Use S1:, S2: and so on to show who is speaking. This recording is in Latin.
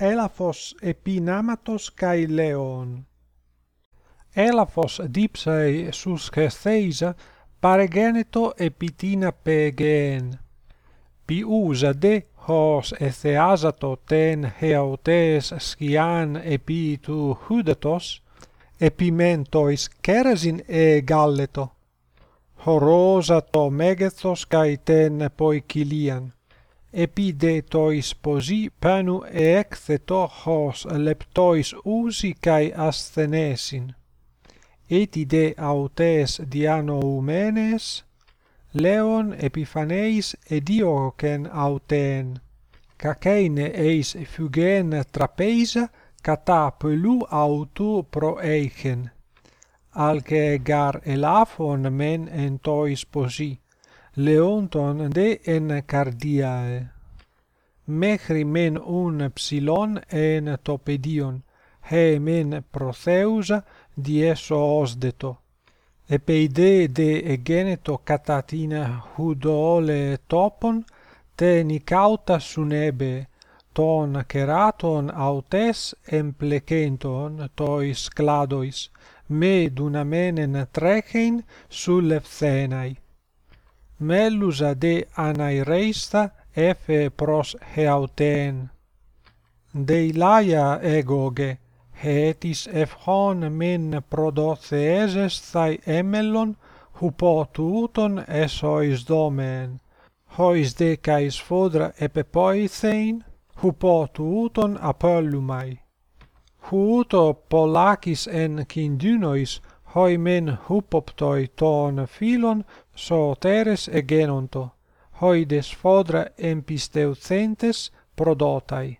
S1: Έλαφος επί νάματος καί λέον. Έλαφος δίψαι σους χεσθέισα παρεγένετο επί την απεγέν. Ποιούσα δε ως εθεάζατο τεν χεωτές σκιάν επί του χούδατος, επιμένtois κέραζιν ε γάλετο. Χωρόζα το μέγεθος καί τεν ποικιλίαν επιδετοις ποσί πάνου εεκθετο χος λεπτοις ούσι καί ασθενέσιν. Έτι δε αυτές διανοουμένες, λέον επιφανείς εδίωκεν αυτέν. Κακέινε εις φυγέν τραπέζα κατά πελού αυτού προέχεν. Αλκε γαρ ελάφων μεν εν τοις ποσί. Leonton de en cardiae. Mechri men un psilon en topedion, he men protheusa dieso osdeto. Epeide de egeneto catatina hudole topon, te nicauta sunebe, ton ceraton autes emplecenton tois cladois, me dunamenen trechein sulle pthenai melusa de anaereista efe pros heauten. Deilaia egoge, hetis efhon μην προδοθεέζες θαί έμελον, χουπό τούτον εσοις δόμεν. Χοις δε καί σφόδρα επεπόηθεν, χουπό τούτον απέλουμαι. Χούτο πολλάκις εν κινδύνοις hoi men hupoptoi ton philon soteres egenonto. Hoi des fodra empisteucentes prodotai.